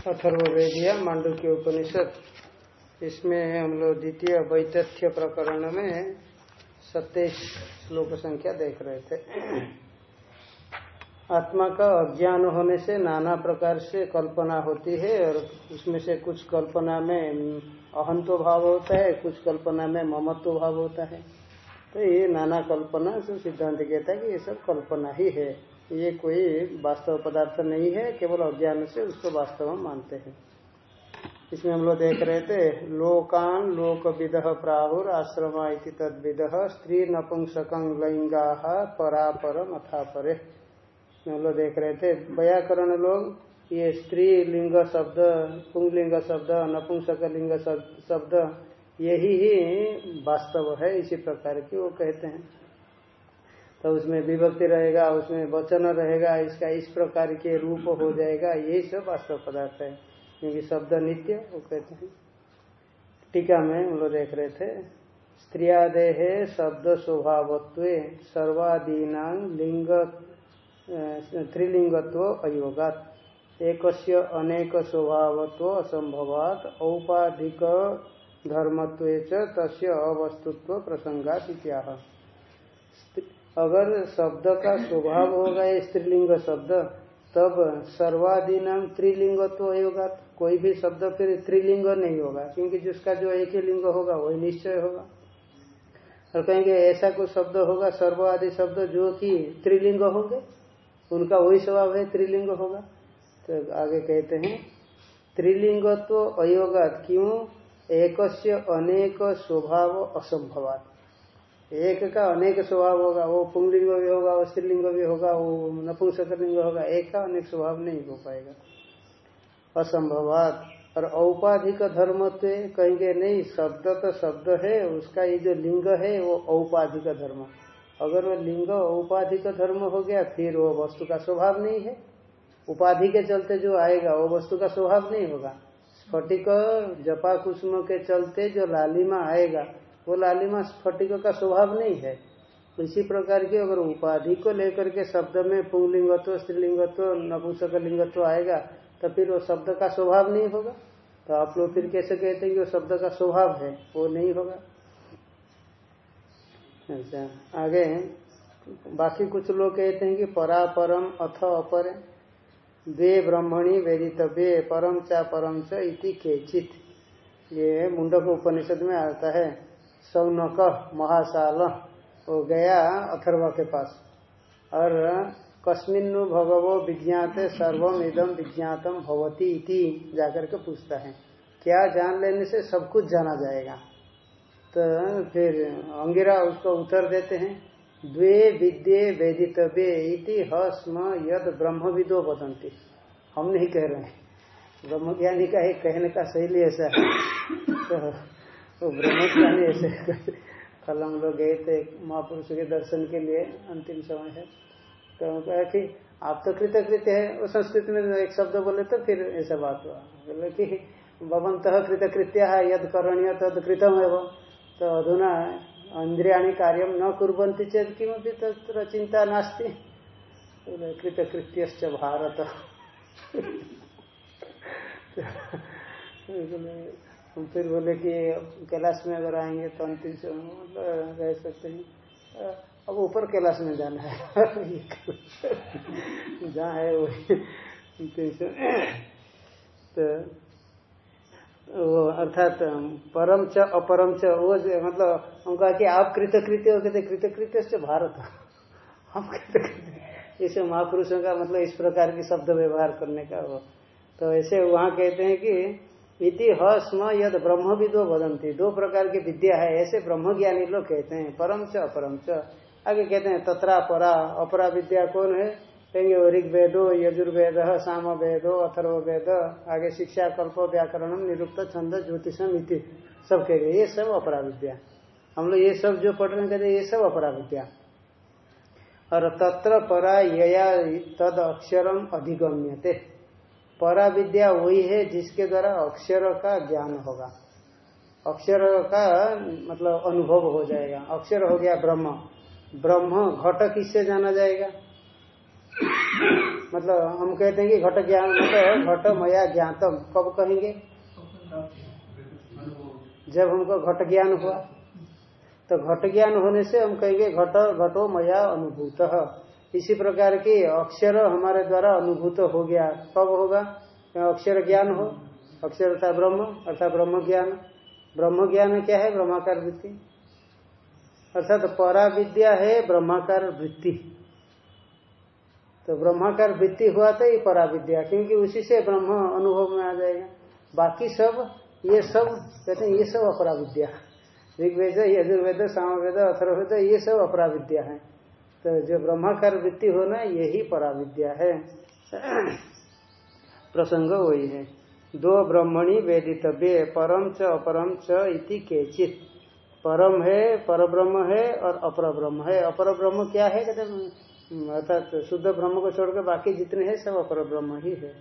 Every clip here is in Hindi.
अथर्वेदिया मांडू के उपनिषद इसमें हम लोग द्वितीय वैतथ्य प्रकरण में सत्ताईस श्लोक संख्या देख रहे थे। आत्मा का अज्ञान होने से नाना प्रकार से कल्पना होती है और उसमें से कुछ कल्पना में अहंतो भाव होता है, कुछ कल्पना में ममत्व भाव होता है। तो ये नाना कल्पना जो सिद्धांत कहता है कि ये सब कल्पना ही है। ये कोई वास्तव पदार्थ नहीं है, केवल अज्ञान से उसको वास्तव मानते हैं। इसमें हम लोग देख रहे थे, लोकान लोक विद प्राहुर आश्रमा तद विद स्त्री नपुंसक लिंगा परापरम अथा परे हम लोग देख रहे थे, व्याकरण लोग, ये स्त्री लिंग शब्द पुंगलिंग शब्द, नपुंसक लिंग शब्द, यही ही वास्तव है, इसी प्रकार की वो कहते हैं। तो उसमें विभक्ति रहेगा, उसमें वचन रहेगा, इसका इस प्रकार के रूप हो जाएगा यही सब वास्तव पदार्थ है। क्योंकि शब्द नित्य, वो कहते हैं। टीका में हम लोग देख रहे थे, स्त्रियादेह शब्द स्वभावत्व सर्वादीना लिंग त्रिलिंगत्व अयोगात। एक अनेक स्वभावत्व असंभवात, औपाधिक धर्मत्व तस्य अवस्तुत्व प्रसंगात इत्याह। अगर शब्द का स्वभाव होगा स्त्रीलिंग शब्द, तब सर्वादि नाम त्रिलिंगत्व होगा। कोई भी शब्द फिर त्रिलिंग नहीं होगा, क्योंकि जिसका जो एक ही लिंग होगा, वही निश्चय होगा। और कहेंगे, ऐसा कुछ शब्द होगा, सर्वादि शब्द जो कि त्रिलिंग होंगे, उनका वही स्वभाव है, त्रिलिंग होगा। तो आगे कहते हैं, त्रिलिंगत्व अयोगात क्यों? एक अनेक स्वभाव असंभवात। एक का अनेक स्वभाव होगा, वो पुंगलिंग भी होगा, वो स्त्रीलिंग भी होगा, वो नपुंसक लिंग होगा, एक का अनेक स्वभाव नहीं हो पाएगा। असंभवात। और औपाधिक धर्मत्व कहेंगे नहीं, शब्द तो शब्द है, उसका ये जो लिंग है, वो औपाधिक धर्म। अगर वो लिंग औपाधिक धर्म हो गया, फिर वो वस्तु का स्वभाव नहीं है। उपाधि के चलते जो आएगा, वो वस्तु का स्वभाव नहीं होगा। स्फटिक जपा कुसुम के चलते जो लालिमा आएगा वो लालिमा स्फटिक का स्वभाव नहीं है। इसी प्रकार की अगर उपाधि को लेकर के शब्द में पुंगलिंगत्व स्त्रीलिंगत्व नपुंसक लिंगत्व आएगा तो फिर वो शब्द का स्वभाव नहीं होगा। तो आप लोग फिर कैसे कहते हैं कि वो शब्द का स्वभाव है? वो नहीं होगा। अच्छा आगे बाकी कुछ लोग कहते हैं कि परापरम अथ अपर वे ब्रह्मणी वेदितव्य परम चा परम च ये मुंडक उपनिषद में आता है। सौनक महाशाल वो गया अथर्व के पास। और कस्मिन्नु भगवो विज्ञाते सर्वम इदम विज्ञातम भवती इति जाकर के पूछता है। क्या जान लेने से सब कुछ जाना जाएगा? तो फिर अंगिरा उसको उत्तर देते हैं, द्वे विद्ये वेदितव्य इति हस्म यद ब्रह्म विदो बदंती हम नहीं कह रहे हैं। ब्रह्म ज्ञानी का एक कहने का शैली ऐसा है। तो वो ब्रह्म ज्ञानी ऐसे कल हम लोग गए थे महापुरुष के दर्शन के लिए, अंतिम समय है। तो हम कहा कि आप तो कृतकृत्य है वो संस्कृत में एक शब्द बोले तो फिर ऐसा बात हुआ। बोले कि भवंत कृतकृत्य है यद करणीय तद कृतम है वो तो अधुना इंद्रियाणी कार्य न कुरंती चेत किमपि तत्र चिंता नास्ती। कृतकृत्य भारत। हम फिर बोले कि कैलाश में अगर आएँगे तो अंतिम से रह सकते हैं। अब ऊपर कैलाश में जाना है। जहाँ है वही तो वो अर्थात परम च, अपरम च, वो मतलब हम कहा कि आप कृतकृत्य हो कहते कृतकृत्य से भारत हम कृतकृत्य। ऐसे महापुरुषों का मतलब इस प्रकार की शब्द व्यवहार करने का वो। तो ऐसे वहाँ कहते हैं कि इति हस्म यद ब्रह्म विदो बदंती दो प्रकार की विद्या है, ऐसे ब्रह्म ज्ञानी लोग कहते हैं परम च अपरम च। आगे कहते हैं, तत्रा, परा, अपरा विद्या कौन है? कहेंगे, ऋग्वेदो, यजुर्वेद साम वेदो अथर्व वेद आगे शिक्षा, कल्प, व्याकरण, निरुक्त, छंद, ज्योतिषम इति। सब कहेंगे ये सब अपरा विद्या। हम लोग ये सब जो पढ़ रहे हैं, ये सब अपरा विद्या। और तत्र परा यया तद अक्षरम अधिगम्यते। परा विद्या वही है जिसके द्वारा अक्षर का ज्ञान होगा। अक्षर का मतलब अनुभव हो जाएगा। अक्षर हो गया ब्रह्म। ब्रह्म घट किससे जाना जाएगा? मतलब हम कहते हैं कि घट ज्ञान मतलब घट मया ज्ञातम। कब कहेंगे? जब हमको घट ज्ञान हुआ। तो घट ज्ञान होने से हम कहेंगे घट घटो मया अनुभूत। इसी प्रकार की अक्षर हमारे द्वारा अनुभूत हो गया। कब होगा? अक्षर ज्ञान हो? अक्षर अर्थात ब्रह्म अर्थात ब्रह्म ज्ञान। ब्रह्म ज्ञान क्या है? ब्रह्माकार वृत्ति। अर्थात परा विद्या है ब्रह्माकार वृत्ति। तो ब्रह्माकार वृत्ति हुआ तो ये परा विद्या क्योंकि उसी से ब्रह्म अनुभव में आ जाएगा। बाकी सब, ये सब, कहते हैं, ये सब अपरा विद्या ऋग्वेद, यजुर्वेद, सामवेद अथर्वेद ये सब अपरा विद्या है। तो जो ब्रह्माकार वृत्ति होना यही परा विद्या है। प्रसंग वही है। दो ब्रह्मणी वेदितव्य, परम च, अपरम च इति केचित। परम है पर ब्रह्म है और अपर ब्रह्म है। अपर ब्रह्म क्या है कहते अर्थात शुद्ध ब्रह्म को छोड़कर बाकी जितने हैं सब अपर ब्रह्म ही है।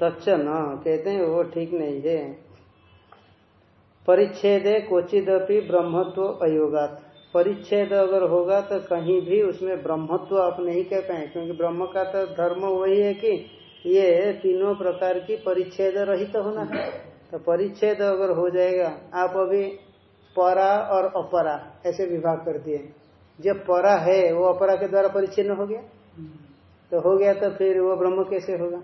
तच्च न, कहते हैं वो ठीक नहीं है। परिच्छेद क्वचिदपि ब्रह्मत्व अयोगात। परिच्छेद अगर होगा तो कहीं भी उसमें ब्रह्मत्व आप नहीं कह पाए क्योंकि ब्रह्म का तो धर्म वही है कि ये तीनों प्रकार की परिच्छेद रहित तो होना है। तो परिच्छेद अगर हो जाएगा आप अभी परा और अपरा ऐसे विभाग कर दिए। जब परा है वो अपरा के द्वारा परिच्छिन्न हो गया। तो हो गया तो फिर वो ब्रह्म कैसे होगा?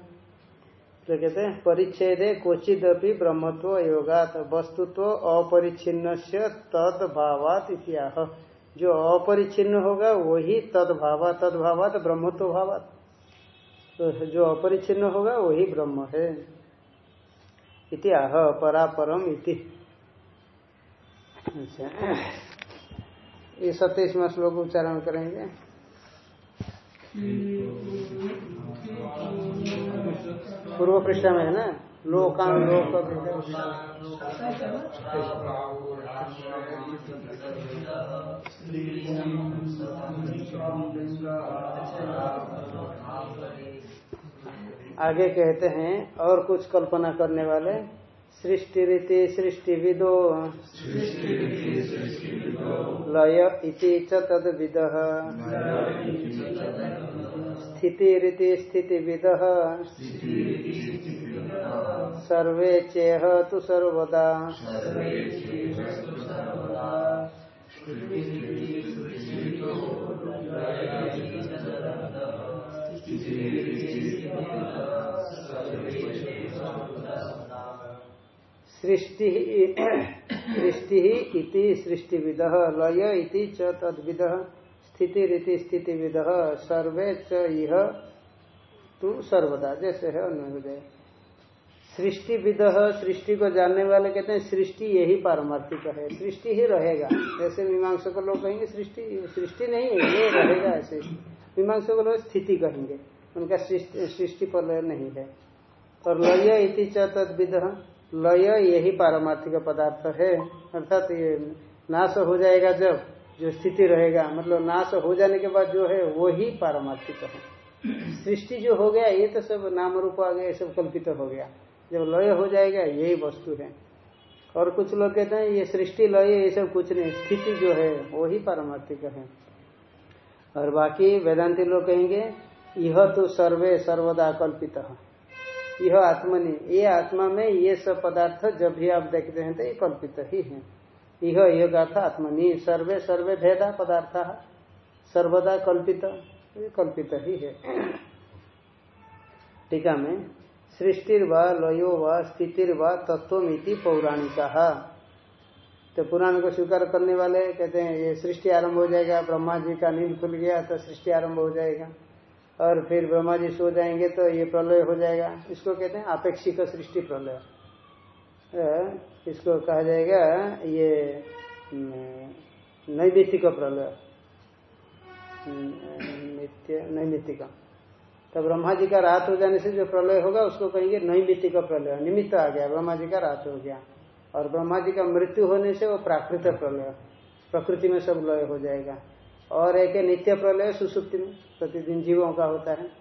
तो कहते हैं, परिच्छेद क्वचिद अपनी ब्रह्मत्व योगात, वस्तुत्व अपरिच्छिन्न से तद भावात इतिहा जो अपरिच्छिन्न होगा, वही तद भावा तद भावात ब्रह्मत्व भावात। तो जो अपरिच्छिन्न होगा, वही ब्रह्म है। इतिहाह परापरम इति। अच्छा। ये सत्ताईसवा श्लोक उच्चारण करेंगे। पूर्व पृष्ठ में है ना? लोकान लोक आगे कहते हैं और कुछ कल्पना करने वाले सृष्टि रीति सृष्टि विदो। लय इति च तद विद स्थिति रीति स्थिति विद। सर्वे चेह तु सर्वदा। सृष्टि सृष्टि इति सृष्टिविद, लय इति च तद्विद। स्थिति रीति स्थिति विद, सर्वे च यह तू सर्वदा, जैसे है जाए सृष्टि विद, सृष्टि को जानने वाले कहते हैं, सृष्टि यही पारमार्थिक है। सृष्टि ही रहेगा। जैसे मीमांसा को लोग कहेंगे, सृष्टि सृष्टि नहीं है, ये रहेगा ऐसे। मीमांसा को लोग स्थिति कहेंगे। उनका सृष्टि पर लय नहीं है। और लय इति च तद्विद लय यही पारमार्थिक पदार्थ है। अर्थात ये नाश हो जाएगा जब जो स्थिति रहेगा मतलब नाश हो जाने के बाद जो है वो ही पारमार्थिक है। सृष्टि जो हो गया, ये तो सब नाम रूप आ गया, ये सब कल्पित हो गया। जब लय हो जाएगा, यही वस्तु है। और कुछ लोग कहते हैं, ये सृष्टि, लय, ये सब कुछ नहीं। स्थिति जो है वो ही पारमार्थिक है। और बाकी वेदांति लोग कहेंगे यह तो सर्वे सर्वदा कल्पित यह आत्मनि, ये आत्मा में ये सब पदार्थ जब भी आप देखते हैं तो ये कल्पित ही है। यह योग आत्मनि सर्वे सर्वे भेदा पदार्थ। सर्वदा कल्पित, ये कल्पित ही है। टीका में, सृष्टिर व, लयो व, स्थितिर व पौराणिका। तो पुराण को स्वीकार करने वाले कहते हैं, ये सृष्टि आरंभ हो जाएगा, ब्रह्मा जी का नींद खुल गया तो सृष्टि आरंभ हो जाएगा। और फिर ब्रह्मा जी सो जाएँगे तो ये प्रलय हो जाएगा। इसको कहते हैं आपेक्षिक सृष्टि प्रलय। इसको कहा जाएगा ये नैमित्तिक प्रलय। नित्य, नैमित्तिक। तो ब्रह्मा जी का रात हो जाने से जो प्रलय होगा, उसको कहेंगे नैमित्तिक प्रलय। निमित्त आ गया ब्रह्मा जी का रात हो गया। और ब्रह्मा जी का मृत्यु होने से वो प्राकृत प्रलय, प्रकृति में सब लय हो जाएगा। और एक नित्य प्रलय, सुसुप्ति में, प्रतिदिन जीवों का होता है।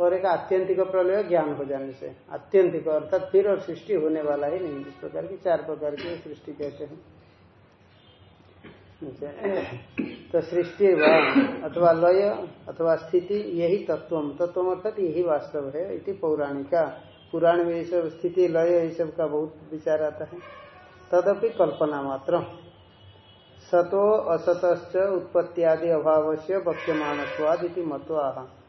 और एक आत्यंतिक प्रलय ज्ञान हो जाने से। आत्यंतिक अर्थात फिर और सृष्टि होने वाला ही नहीं। इस प्रकार की चार प्रकार की सृष्टि कहते हैं। तो सृष्टि अथवा लय अथवा स्थिति, यही तत्व तत्व अर्थात यही वास्तव है इति पौराणिका। पुराण में ये सब स्थिति, लय, ये सब का बहुत विचार आता है। तदपि कल्पना मात्र। सतो असत उत्पत्ति आदि अभाव से इति मतवाह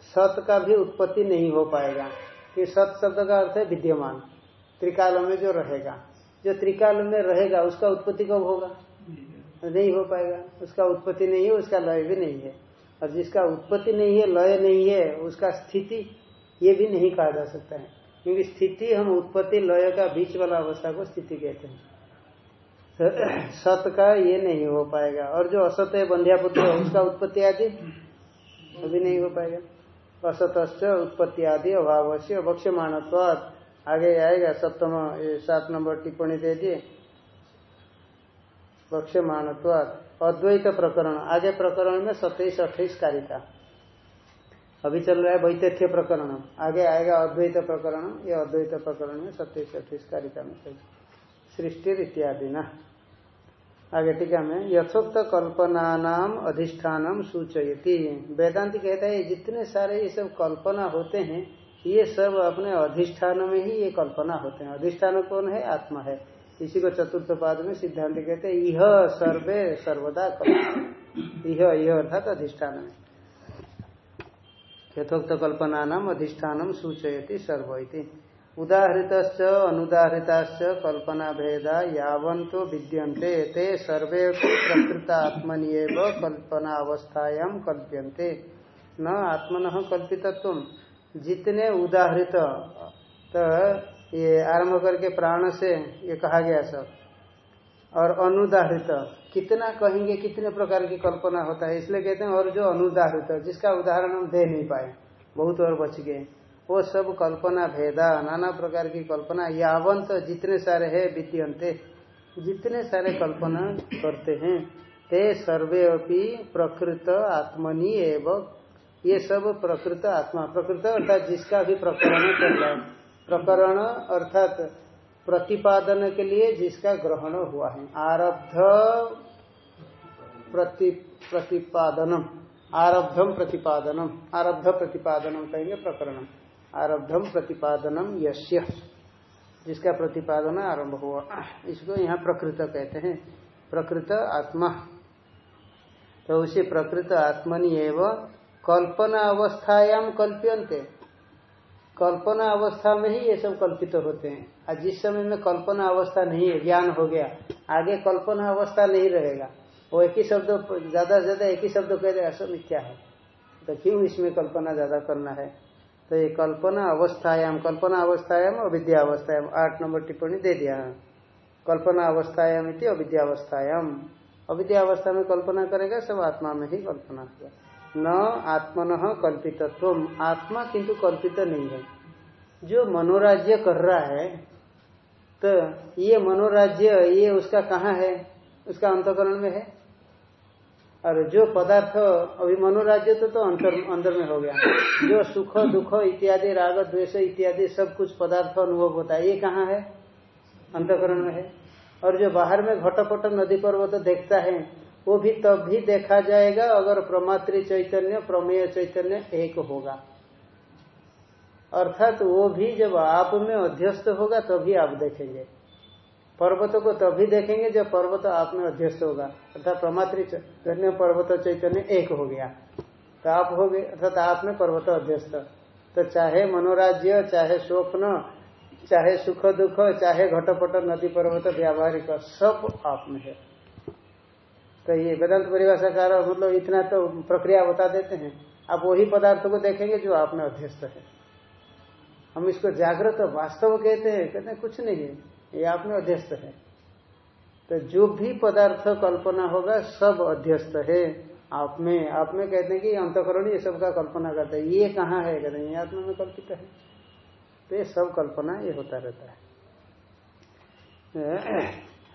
सत का भी उत्पत्ति नहीं हो पाएगा। कि सत शब्द का अर्थ है विद्यमान। त्रिकाल में जो रहेगा, जो त्रिकाल में रहेगा, उसका उत्पत्ति कब होगा? नहीं हो पाएगा। उसका उत्पत्ति नहीं है, उसका लय भी नहीं है। और जिसका उत्पत्ति नहीं है, लय नहीं है, उसका स्थिति ये भी नहीं कहा जा सकता है। क्योंकि स्थिति हम उत्पत्ति, लय का बीच वाला अवस्था को स्थिति कहते हैं। सत का ये नहीं हो पाएगा। और जो असत है, बंध्या पुत्र उसका उत्पत्ति आदि अभी नहीं हो पाएगा। असत उत्पत्ति आदि अभाव से अवक्ष्यमाणत्वाद आगे आएगा सप्तम सात नंबर टिप्पणी दे दिए वक्ष्यमाणत्वाद अद्वैत प्रकरण। आगे प्रकरण में सत्ताईस, अट्ठाईस कारिका अभी चल रहा है वैतथ्य प्रकरण। आगे आएगा अद्वैत प्रकरण। ये अद्वैत प्रकरण में सत्ताईस, अट्ठाईस कारिका में सृष्टि इत्यादि ना। आगे टीका में यथोक्त कल्पना नाम अधिष्ठान सूचयती। वेदांत कहता है, जितने सारे ये सब कल्पना होते हैं, ये सब अपने अधिष्ठान में ही ये कल्पना होते हैं। अधिष्ठान कौन है? आत्मा है। इसी को चतुर्थ पाद में सिद्धांत कहते हैं यह सर्वे सर्वदा यह यह अर्थात अधिष्ठान में यथोक्त कल्पना नाम अधिष्ठान सूचयती सर्व उदाहृत अनुदाहृता कल्पना भेदा यावंतो विद्यन्ते, ते सर्वे प्रकृत आत्मनि कल्प्यन्ते। न आत्मन कल्पितत्व जितने उदाहृत तो ये आरंभ करके प्राण से ये कहा गया सब। और अनुदाहृत, कितना कहेंगे, कितने प्रकार की कल्पना होता है, इसलिए कहते हैं और जो अनुदाहृत, जिसका उदाहरण हम दे नहीं पाए, बहुत और बच गए। वो सब कल्पना भेदा, नाना प्रकार की कल्पना, यावंत जितने सारे है, विद्यंते। जितने सारे कल्पना करते हैं, ते सर्वे अपनी प्रकृत आत्मनि एवं। ये सब प्रकृत आत्मा, प्रकृत अर्थात जिसका भी प्रकरण चल रहा है, प्रकरण। अर्थात प्रतिपादन के लिए जिसका ग्रहण हुआ है। आरब्ध प्रति, प्रतिपादनम। आरब्धम प्रतिपादनम। आरब्ध प्रतिपादनम कहेंगे प्रकरण आरब्धम प्रतिपादनम यश्य। जिसका प्रतिपादन आरंभ हुआ। इसको यहाँ प्रकृत कहते हैं। प्रकृत आत्मा। तो उसी प्रकृत आत्मनि एवं कल्पना अवस्थायाम कल्प्यंते कल्पना अवस्था में ही ये सब कल्पित होते हैं। और जिस समय में कल्पना अवस्था नहीं है, ज्ञान हो गया, आगे कल्पना अवस्था नहीं रहेगा। वो एक ही शब्द, ज़्यादा से ज़्यादा एक ही शब्द कह देगा सब क्या है। तो क्यों इसमें कल्पना ज़्यादा करना है? तो ये कल्पना अवस्थायाम कल्पना अवस्थायाम अविद्या अवस्थायाम आठ नंबर टिप्पणी दे दिया। कल्पना अवस्थायाम इति अविद्यावस्थायाम। अविद्या अवस्था में कल्पना करेगा, सब आत्मा में ही कल्पना होगा। न आत्मन कल्पित कल्पितत्व आत्मा किंतु कल्पित नहीं है। जो मनोराज्य कर रहा है तो ये मनोराज्य, ये उसका कहाँ है? उसका अंतकरण में है। और जो पदार्थ अभी मनोराज्य तो तो अंतर, अंदर में हो गया। जो सुख, दुख इत्यादि, राग, द्वेष इत्यादि सब कुछ पदार्थ अनुभव होता है, ये कहाँ है? अंतकरण में है। और जो बाहर में घटपट नदी पर्वत तो देखता है, वो भी तब भी देखा जाएगा अगर प्रमात्र चैतन्य, प्रमेय चैतन्य एक होगा। अर्थात वो भी जब आप में अध्यस्त होगा, तभी तो आप देखेंगे। पर्वत को तभी देखेंगे जब पर्वत आप में अध्यस्त होगा। अर्थात प्रमात्र पर्वत चैतन्य एक हो गया। तो आप हो गए, अर्थात आप में पर्वत अध्यस्त। तो चाहे मनोराज्य, चाहे स्वप्न, चाहे सुख दुख, चाहे घटपट, नदी पर्वत, व्यावहारिक, सब आप में है। तो ये वेदांत परिभाषाकार मतलब इतना तो प्रक्रिया बता देते हैं। आप वही पदार्थ को देखेंगे जो आप में अध्यस्त है। हम इसको जागृत वास्तव कहते हैं कहते हैं कुछ नहीं है। ये आप में अध्यस्त है। तो जो भी पदार्थ कल्पना होगा, सब अध्यस्त है। आप में आप में कहते हैं कि अंतकरण ये सब का कल्पना करते हैं। ये कहाँ है? कहते हैं, ये आत्मा में कल्पित है। तो ये सब कल्पना ये होता रहता है।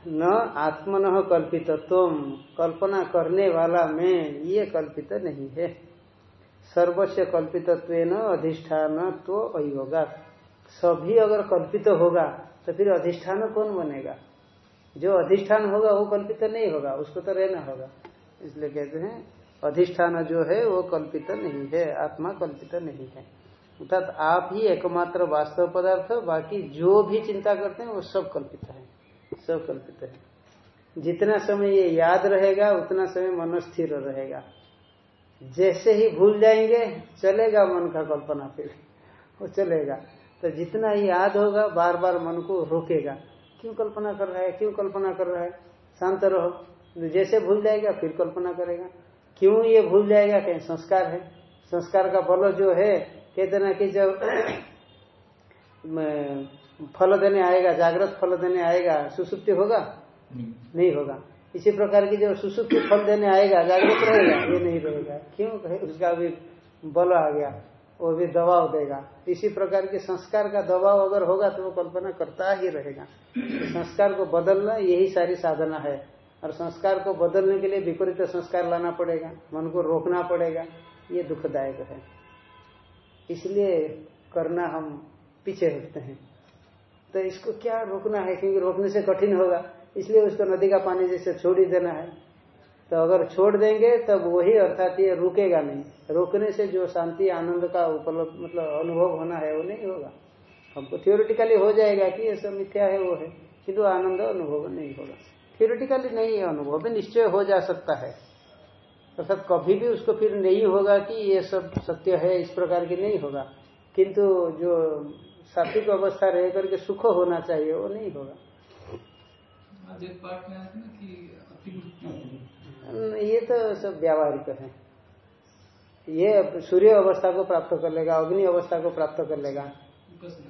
न आत्मन कल्पित तुम कल्पना करने वाला में ये कल्पित नहीं है। सर्वस्व कल्पित अधिष्ठान तो अयोगा सभी अगर कल्पित होगा तो फिर अधिष्ठान कौन बनेगा? जो अधिष्ठान होगा, वो कल्पित नहीं होगा, उसको तो रहना होगा। इसलिए कहते हैं, अधिष्ठान जो है, वो कल्पित नहीं है, आत्मा कल्पित नहीं है। अर्थात आप ही एकमात्र वास्तव पदार्थ, बाकी जो भी चिंता करते हैं, वो सब कल्पित है, सब कल्पित है। जितना समय ये याद रहेगा, उतना समय मन स्थिर रहेगा। जैसे ही भूल जाएँगे, चलेगा मन का कल्पना फिर, वो चलेगा। तो जितना ही याद होगा बार बार मन को रोकेगा। क्यों कल्पना कर रहा है? क्यों कल्पना कर रहा है? शांत रहो। जैसे भूल जाएगा फिर कल्पना करेगा। क्यों ये भूल जाएगा? कहीं संस्कार है। संस्कार का बल जो है कहते ना कि जब फल देने आएगा जागृत फल देने आएगा सुसुप्ति होगा? नहीं, नहीं होगा। इसी प्रकार की जो सुसुप्ति फल देने आएगा जागृत रहेगा ये नहीं रहेगा। क्यों? उसका भी बल आ गया। वो भी दबाव देगा। इसी प्रकार के संस्कार का दबाव अगर होगा तो वो कल्पना करता ही रहेगा। संस्कार को बदलना यही सारी साधना है। और संस्कार को बदलने के लिए विपरीत संस्कार लाना पड़ेगा। मन को रोकना पड़ेगा। ये दुखदायक है। इसलिए करना हम पीछे हटते हैं। तो इसको क्या रोकना है? क्योंकि रोकने से कठिन होगा। इसलिए उसको नदी का पानी जैसे छोड़ ही देना है। तो अगर छोड़ देंगे, तब वही अर्थात ये रुकेगा नहीं। रोकने से जो शांति, आनंद का उपलब्ध मतलब अनुभव होना है, वो नहीं होगा। हमको थियोरिटिकली हो जाएगा कि ये सब मिथ्या है, वो है। किंतु आनंद अनुभव नहीं होगा। थियोरिटिकली नहीं, अनुभव निश्चय हो जा सकता है। अर्थात तो कभी भी उसको फिर नहीं होगा कि ये सब सत्य है, इस प्रकार की नहीं होगा। किंतु जो सात्विक अवस्था रह करके सुख होना चाहिए, वो नहीं होगा। ये तो सब व्यावहारिक है। ये सूर्य अवस्था को प्राप्त कर लेगा, अग्नि अवस्था को प्राप्त कर लेगा।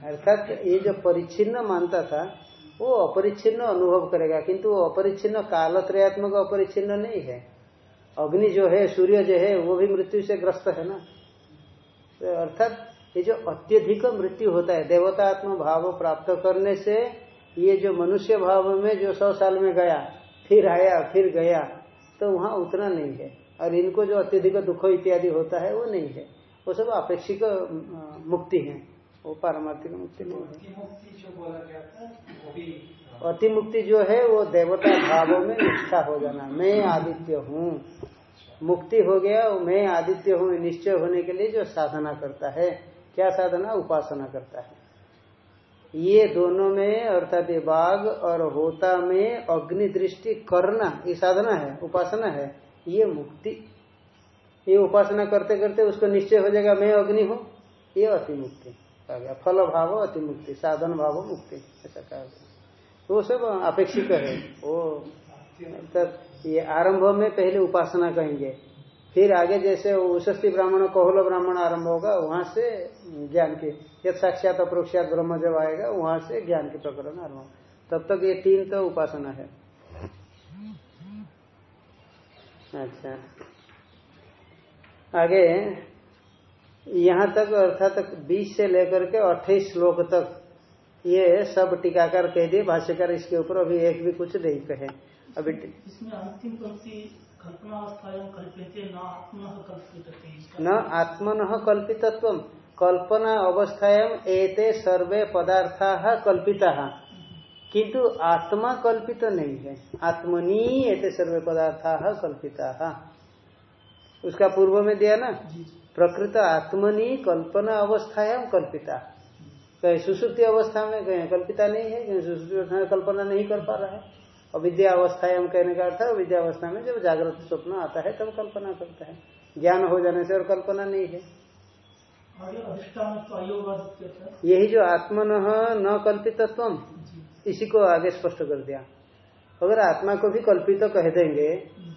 अर्थात ये जो परिच्छिन्न मानता था, वो अपरिच्छिन्न अनुभव करेगा, किंतु वो अपरिच्छिन्न कालत्रयात्मक अपरिच्छिन्न नहीं है। अग्नि जो है, सूर्य जो है, वो भी मृत्यु से ग्रस्त है ना। तो अर्थात ये जो अत्यधिक मृत्यु होता है, देवतात्म भाव प्राप्त करने से ये जो मनुष्य भाव में जो सौ साल में गया, फिर आया, फिर गया तो वहाँ उतना नहीं है। और इनको जो अत्यधिक दुख इत्यादि होता है वो नहीं है। वो सब अपेक्षिक मुक्ति है। वो पारमार्थिक मुक्ति नहीं है। अति मुक्ति जो है वो देवता भावों में निष्ठा हो जाना। मैं आदित्य हूँ। मुक्ति हो गया मैं आदित्य हूँ। निश्चय होने के लिए जो साधना करता है क्या साधना? उपासना करता है। ये दोनों में अर्थात ये बाघ और होता में अग्नि दृष्टि करना ये साधना है उपासना है ये मुक्ति। ये उपासना करते करते उसको निश्चय हो जाएगा मैं अग्नि हूँ ये अति मुक्ति। आ गया फल भाव अति मुक्ति साधन भाव मुक्ति ऐसा कहा तो वो सब अपेक्षित है। वो तब ये आरंभ में पहले उपासना कहेंगे। फिर आगे जैसे उशस्ती ब्राह्मण, कोहलो ब्राह्मण आरंभ होगा, वहाँ से ज्ञान की, यद साक्षात अप्रोक्षात ब्रह्म जब आएगा, वहाँ से ज्ञान की प्रकरण आरंभ तब तक ये तीन तो उपासना है। अच्छा। आगे, यहाँ तक अर्थात बीस से लेकर के अट्ठाईस श्लोक तक ये सब टीकाकार कह दिए, भाष्यकार इसके ऊपर अभी एक भी कुछ नहीं कहे। अभी इसमें अंतिम न आत्मन कल्पितत्व कल्पना अवस्थायाम एते सर्वे पदार्था कल्पिता। किंतु आत्मा कल्पित नहीं है। आत्मनी एते सर्वे पदार्था कल्पिता। उसका पूर्व में दिया ना? प्रकृत आत्मनी कल्पना अवस्थायाम कल्पिता। कहीं सुसुप्ति अवस्था में कहीं कल्पिता नहीं है कहीं सुसुप्ति अवस्था में कल्पना नहीं कर पा रहा है। अविद्या अवस्था हम कहने का अर्थ है अविद्या अवस्था में जब जागृत स्वप्न आता है तब कल्पना करता है। ज्ञान हो जाने से और कल्पना नहीं है। यही जो आत्मन न कल्पितत्व इसी को आगे स्पष्ट कर दिया। अगर आत्मा को भी कल्पित तो कह देंगे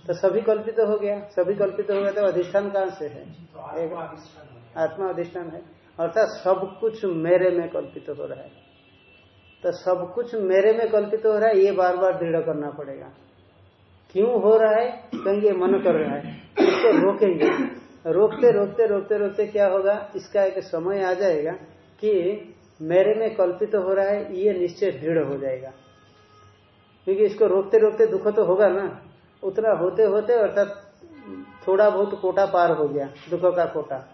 तो सभी कल्पित तो हो गया। सभी कल्पित तो हो गया तो अधिष्ठान कहाँ से है? आत्मा अधिष्ठान है। अर्थात सब कुछ मेरे में कल्पित हो रहा है। तो सब कुछ मेरे में कल्पित हो रहा है, ये बार बार दृढ़ करना पड़ेगा। क्यों हो रहा है? क्योंकि मन कर रहा है। इसको रोकेंगे। रोकते रोकते रोकते रोकते क्या होगा? इसका एक समय आ जाएगा कि मेरे में कल्पित हो रहा है, ये निश्चय दृढ़ हो जाएगा। क्योंकि इसको रोकते रोकते दुख तो होगा ना। उतना होते होते अर्थात थोड़ा बहुत कोटा पार हो गया, दुख का कोटा।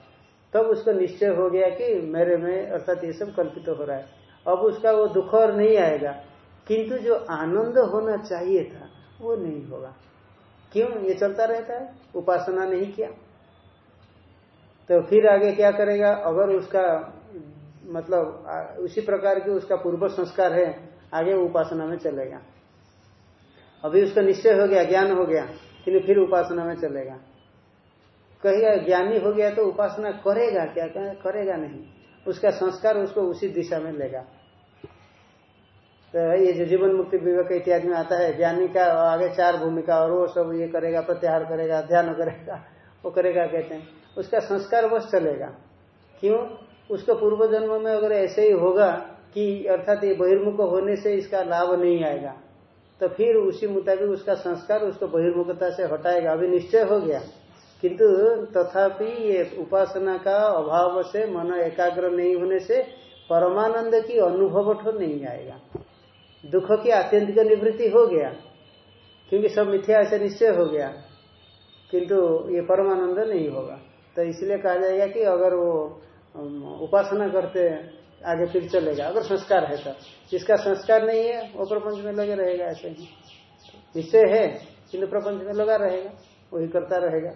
तब उसको निश्चय हो गया कि मेरे में अर्थात ये सब कल्पित हो रहा है। अब उसका वो दुख और नहीं आएगा। किंतु जो आनंद होना चाहिए था, वो नहीं होगा। क्यों? ये चलता रहता है। उपासना नहीं किया। तो फिर आगे क्या करेगा? अगर उसका मतलब उसी प्रकार की उसका पूर्व संस्कार है, आगे उपासना में चलेगा। अभी उसका निश्चय हो गया, ज्ञान हो गया, किंतु फिर उपासना में चलेगा। कहेगा ज्ञानी हो गया तो उपासना करेगा क्या? करेगा नहीं। उसका संस्कार उसको उसी दिशा में लेगा। तो ये जो जीवन मुक्ति विवेक इत्यादि में आता है, ज्ञानी का आगे चार भूमिका और वो सब ये करेगा, प्रत्याहार करेगा, ध्यान करेगा, वो करेगा कहते हैं। उसका संस्कार बस चलेगा। क्यों? उसका पूर्व जन्म में अगर ऐसे ही होगा कि अर्थात ये बहिर्मुख होने से इसका लाभ नहीं आएगा तो फिर उसी मुताबिक उसका संस्कार उसको बहिर्मुखता से हटाएगा। अभी निश्चय हो गया। किंतु तथापि ये उपासना का अभाव से मन एकाग्र नहीं होने से परमानंद की अनुभव तो नहीं आएगा। दुख की आत्यंतिक निवृत्ति हो गया, क्योंकि सब मिथ्या ऐसे निश्चय हो गया, किंतु ये परमानंद नहीं होगा। तो इसलिए कहा जाएगा कि अगर वो उपासना करते, आगे फिर चलेगा। अगर संस्कार है तो। जिसका संस्कार नहीं है, वो प्रपंच में लगे रहेगा ऐसे ही। निश्चय है, किंतु प्रपंच में लगा रहेगा, वही करता रहेगा।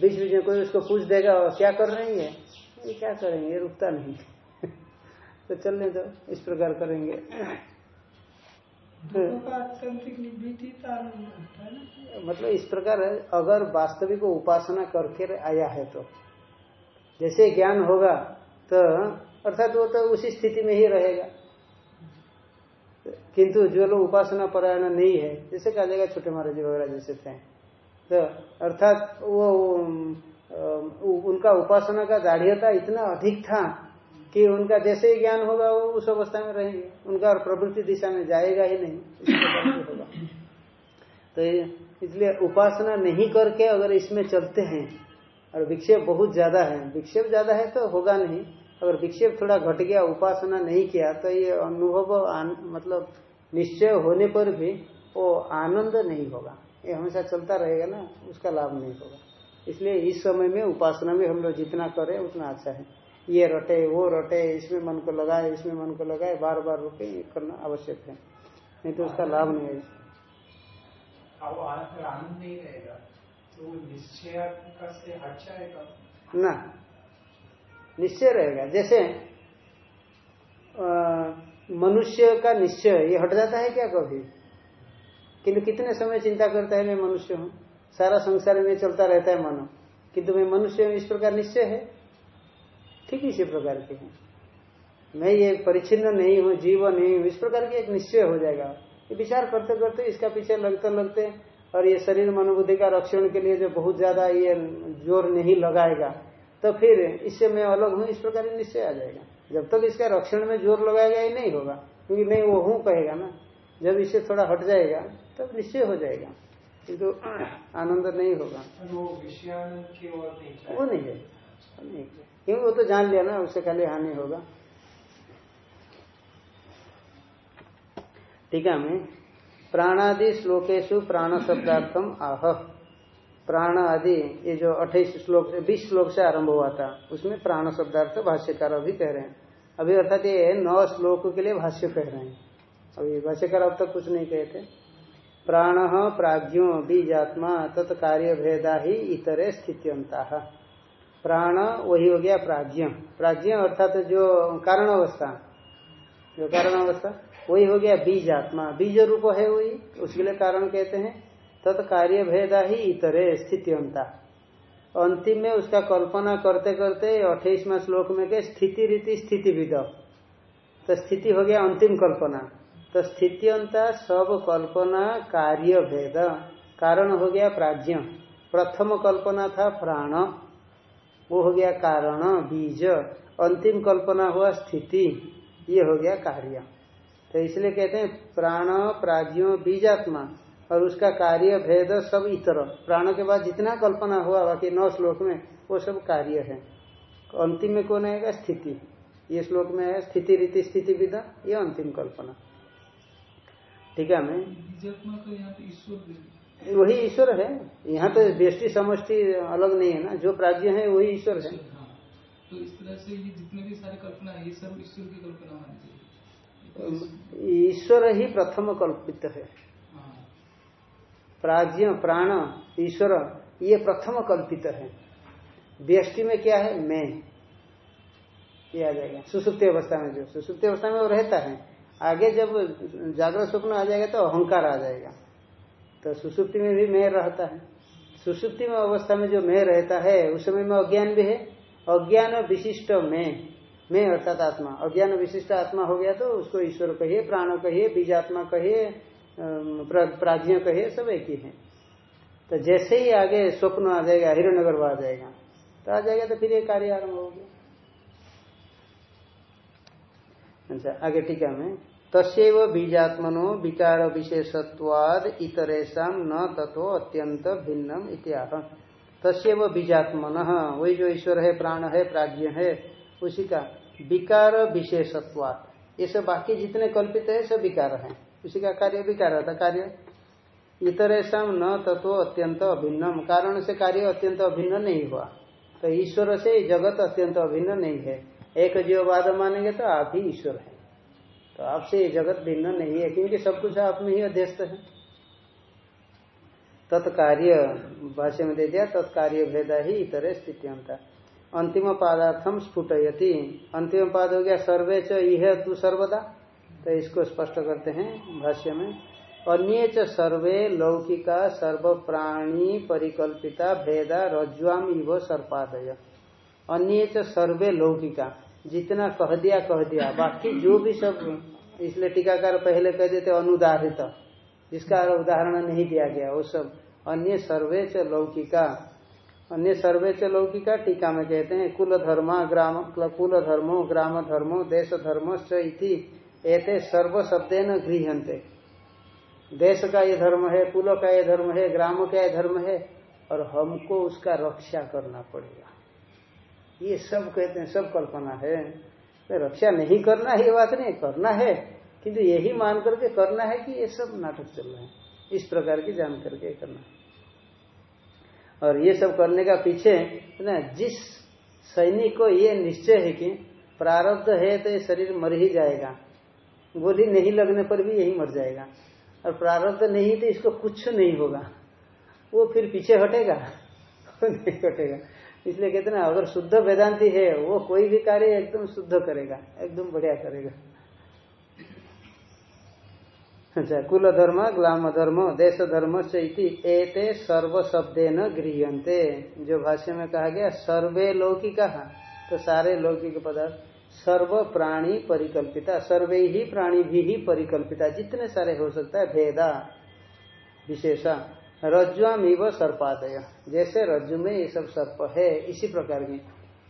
बीच बीच में कोई उसको पूछ देगा और क्या कर रही है? ये क्या करेंगे? ये रुकता नहीं। तो चलने दो इस प्रकार करेंगे। मतलब इस प्रकार अगर वास्तविक उपासना करके आया है तो। जैसे ज्ञान होगा तो अर्थात वो तो उसी स्थिति में ही रहेगा। किंतु जो लोग उपासना परायण नहीं है जैसे कहा जाएगा छोटे महाराज वगैरह जैसे थे। तो अर्थात वो उनका उपासना का दाढ़ता इतना अधिक था कि उनका जैसे ही ज्ञान होगा, वो उस अवस्था में रहेंगे। उनका और प्रवृत्ति दिशा में जाएगा ही नहीं होगा। तो इसलिए उपासना नहीं करके अगर इसमें चलते हैं, और विक्षेप बहुत ज़्यादा है, विक्षेप ज़्यादा है तो होगा नहीं। अगर विक्षेप थोड़ा घट गया, उपासना नहीं किया तो ये अनुभव मतलब निश्चय होने पर भी वो आनंद नहीं होगा। ये हमेशा चलता रहेगा ना उसका लाभ नहीं होगा। इसलिए इस समय में उपासना भी हम लोग जितना करें उतना अच्छा है। ये रटे वो रटे इसमें मन को लगाए इसमें मन को लगाए बार बार रुके ये करना आवश्यक है। नहीं तो उसका लाभ नहीं है। रहेगा। तो ना। निश्चय रहेगा। जैसे मनुष्य का निश्चय ये हट जाता है क्या कभी? किंतु कितने समय चिंता करता है मैं मनुष्य हूँ? सारा संसार में चलता रहता है मानो। किंतु मैं मनुष्य हूँ, इस प्रकार निश्चय है? ठीक इसी प्रकार के हैं। मैं ये परिचिन्न नहीं हूँ, जीव नहीं हूँ, इस प्रकार की एक निश्चय हो जाएगा। ये विचार करते करते इसका पीछे लगते लगते और ये शरीर मनोबुद्धि का रक्षण के लिए जो बहुत ज़्यादा ये ज़ोर नहीं लगाएगा तो फिर इससे मैं अलग हूँ, इस प्रकार निश्चय आ जाएगा। जब तक तो इसका रक्षण में ज़ोर लगाएगा ये नहीं होगा, क्योंकि नहीं वो हूँ कहेगा ना। जब इसे थोड़ा हट जाएगा तब तो निश्चय हो जाएगा। किंतु तो आनंद नहीं होगा। वो की ओर नहीं वो नहीं है। क्योंकि वो तो जान लिया ना उससे खाली हानि होगा। ठीक है मैं प्राणादि श्लोकेशु प्राण शब्दार्थम आह। प्राण आदि ये जो अट्ठाईस श्लोक से बीस श्लोक से आरंभ हुआ था उसमें प्राण शब्दार्थ भाष्यकार अभी कह रहे हैं। अभी अर्थात ये नौ श्लोक के लिए भाष्य कह रहे हैं। अभी भाष्यकार अब तक कुछ नहीं कहते प्राण प्राज्ञो बीजात्मा तत्कार्य भेदा ही इतरे स्थित्यंता। प्राण वही हो गया प्राज्ञ। प्राज्ञ अर्थात जो कारण अवस्था जो कारण अवस्था वही हो गया बीज आत्मा बीज रूप है वही, उसके लिए कारण कहते हैं। तत्कार्य भेदा ही इतरे स्थित्यंता। अंतिम में उसका कल्पना करते करते अट्ठाईसवा श्लोक में के स्थिति रीति स्थिति विद तो स्थिति हो गया अंतिम कल्पना। तो स्थित्यंता सब कल्पना कार्य भेद। कारण हो गया प्राज्ञ। प्रथम कल्पना था प्राण। वो हो गया कारण, बीज। अंतिम कल्पना हुआ स्थिति। ये हो गया कार्य। तो इसलिए कहते हैं प्राण, प्राज्ञो, बीजात्मा। और उसका कार्य भेद सब इतर। प्राण के बाद जितना कल्पना हुआ बाकी नौ श्लोक में, वो सब कार्य है। अंतिम में कौन आएगा? स्थिति। ये श्लोक में है स्थिति रीति स्थिति विदा ये अंतिम कल्पना। ठीक है मैं वही ईश्वर है। यहाँ तो दृष्टि समष्टि अलग नहीं है ना। जो प्राज्ञ है वही ईश्वर है। हाँ। तो इस तरह से ये जितने भी सारे कल्पना है ये सब ईश्वर की कल्पना मानती है ईश्वर ही प्रथम कल्पित है। हाँ, प्राज्ञ प्राण ईश्वर ये प्रथम कल्पित है। व्यष्टि में क्या है? मैं। ये आ जाएगा। सुसुप्ति अवस्था में जो सुसुप्ति अवस्था में वो रहता है। आगे जब जागरण स्वप्न आ जाएगा तो अहंकार आ जाएगा। तो सुसुप्ति में भी मैं रहता है। सुसुप्ति में अवस्था में जो मैं रहता है, उस समय में अज्ञान भी है। अज्ञान विशिष्ट मैं मैं अर्थात आत्मा। अज्ञान विशिष्ट आत्मा हो गया तो उसको ईश्वर कहिए, प्राण कहिए, बीजात्मा कहिए प्राज्ञ कहिए, सब एक ही है। तो जैसे ही आगे स्वप्न आ जाएगा हिरण्यगर आ जाएगा तो आ जाएगा तो फिर ये कार्य आरंभ हो गया। अच्छा आगे टीका में तस्व बीजात्मनो विकार विशेषत्वाद इतरेशा न तथो अत्यंत भिन्नम इत्याह। तस्व बीजात्मन, वही जो ईश्वर है, प्राण है, प्राज्ञ है, उसी का विकार विशेषत्वाद। ये सब बाकी जितने कल्पित है, सब विकार है। उसी का कार्य विकार था कार्य। इतरेशा न तत्व अत्यंत अभिन्नम। कारण से कार्य अत्यंत अभिन्न नहीं हुआ। तो ईश्वर से जगत अत्यंत अभिन्न नहीं है। एक जीव जीववाद मानेंगे तो आप ही ईश्वर है। तो आपसे ये जगत भिन्न नहीं है, क्योंकि सब कुछ आप में ही अध्यस्त है। तत्कार्य भाष्य में दे दिया, तत्कार्य भेदा ही इतरे स्थितियंता। अंतिम पादार्थम स्फुटयति। अंतिम पाद हो गया सर्वे च यह तू सर्वदा। तो इसको स्पष्ट करते हैं भाष्य में। अन्य च सर्वे लौकिका सर्व प्राणी परिकल्पिता भेदा रज्ज्वाम इव सर्पादय। अन्य सर्वे लौकिका। जितना कह दिया कह दिया। बाकी जो भी सब इसलिए टीकाकार पहले कह देते, अनुदारित। जिसका उदाहरण नहीं दिया गया, वो सब। अन्य सर्वे च लौकिका। अन्य सर्वे च लौकिका टीका में कहते हैं, कुल धर्मा ग्राम, कुल धर्मो ग्राम धर्मो देश धर्म इति। सर्व शब्देन गृहते देश का ये धर्म है, कुल का ये धर्म है, ग्राम का ये धर्म है, और हमको उसका रक्षा करना पड़ेगा। ये सब कहते हैं, सब कल्पना है। तो रक्षा नहीं करना है, ये बात नहीं, करना है। किंतु यही मान करके करना है कि ये सब नाटक चल रहे हैं। इस प्रकार की जान करके करना और ये सब करने का पीछे, ना, जिस सैनिक को ये निश्चय है कि प्रारब्ध है तो ये शरीर मर ही जाएगा। गोली नहीं लगने पर भी यही मर जाएगा। और प्रारब्ध नहीं तो इसको कुछ नहीं होगा। वो फिर पीछे हटेगा। नहीं हटेगा। इसलिए कहते ना, अगर शुद्ध वेदांति है, वो कोई भी कार्य एकदम शुद्ध करेगा, एकदम बढ़िया करेगा। अच्छा कुल धर्म ग्लाम धर्म देश धर्म चैति एते सर्व शब्दे न गृहते जो भाष्य में कहा गया, सर्वे लौकिक तो सारे लौकिक पदार्थ, सर्व प्राणी परिकल्पिता, सर्वे ही प्राणी भी ही परिकल्पिता, जितने सारे हो सकता है, भेदा, विशेषा। रज्जुआम इव सर्पादय। जैसे रज्जु में ये सब सर्प है, इसी प्रकार की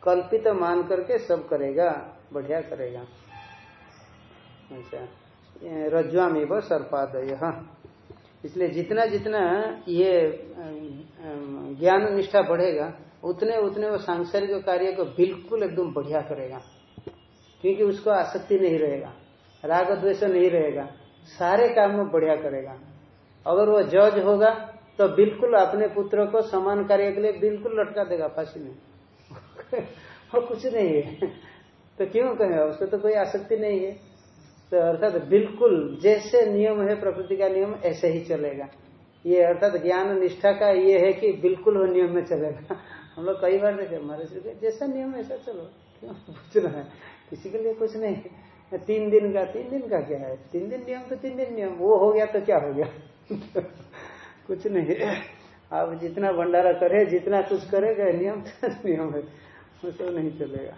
कल्पित मान करके सब करेगा, बढ़िया करेगा। अच्छा रज्जुआम इव सर्पादय। इसलिए जितना जितना ये ज्ञान निष्ठा बढ़ेगा, उतने उतने वो सांसारिक कार्य को बिल्कुल एकदम बढ़िया करेगा। क्योंकि उसको आसक्ति नहीं रहेगा, राग द्वेष नहीं रहेगा, सारे काम में बढ़िया करेगा। अगर वो जज होगा तो बिल्कुल अपने पुत्र को समान कार्य के लिए बिल्कुल लटका देगा, फांसी में वो कुछ नहीं है। तो क्यों कहेगा उसको तो कोई आसक्ति नहीं है। तो अर्थात बिल्कुल जैसे नियम है, प्रकृति का नियम, ऐसे ही चलेगा। ये अर्थात ज्ञान निष्ठा का ये है कि बिल्कुल वो नियम में चलेगा। हम लोग कई बार देखे हमारे जैसा नियम ऐसा चलो। क्यों? पूछना है। किसी के लिए कुछ नहीं है। तीन दिन का, तीन दिन का क्या है? तीन दिन नियम तो तीन दिन नियम। वो हो गया तो क्या हो गया? कुछ नहीं। आप जितना भंडारा करे, जितना कुछ करेगा, नियम तो नियम है। वो सब नहीं चलेगा।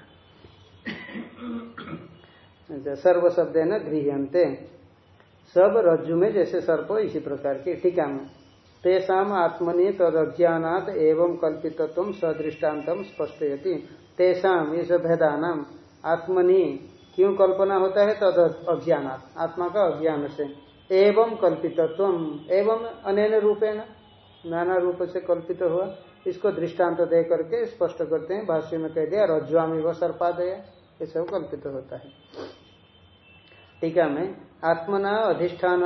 अच्छा सर्व शब्द है ना गृहते सब रज्जु में जैसे सर्प, इसी प्रकार के टीका में। तेषाम आत्मनि तद अज्ञात एवं कल्पितत्व सदृष्टान्तम स्पष्टयति। तेषाम, ये सब भेदानाम। आत्मनि, क्यों कल्पना होता है? तद अज्ञात आत्मा का अज्ञान से। एवं कल्पितत्व एवं अनैन रूपेण, नाना रूप से कल्पित हुआ। इसको दृष्टांत दे करके स्पष्ट करते हैं। भाष्य में कह दिया रज्वामी व सर्पादय। ये सब कल्पित होता है। टीका में, आत्मना अधिष्ठान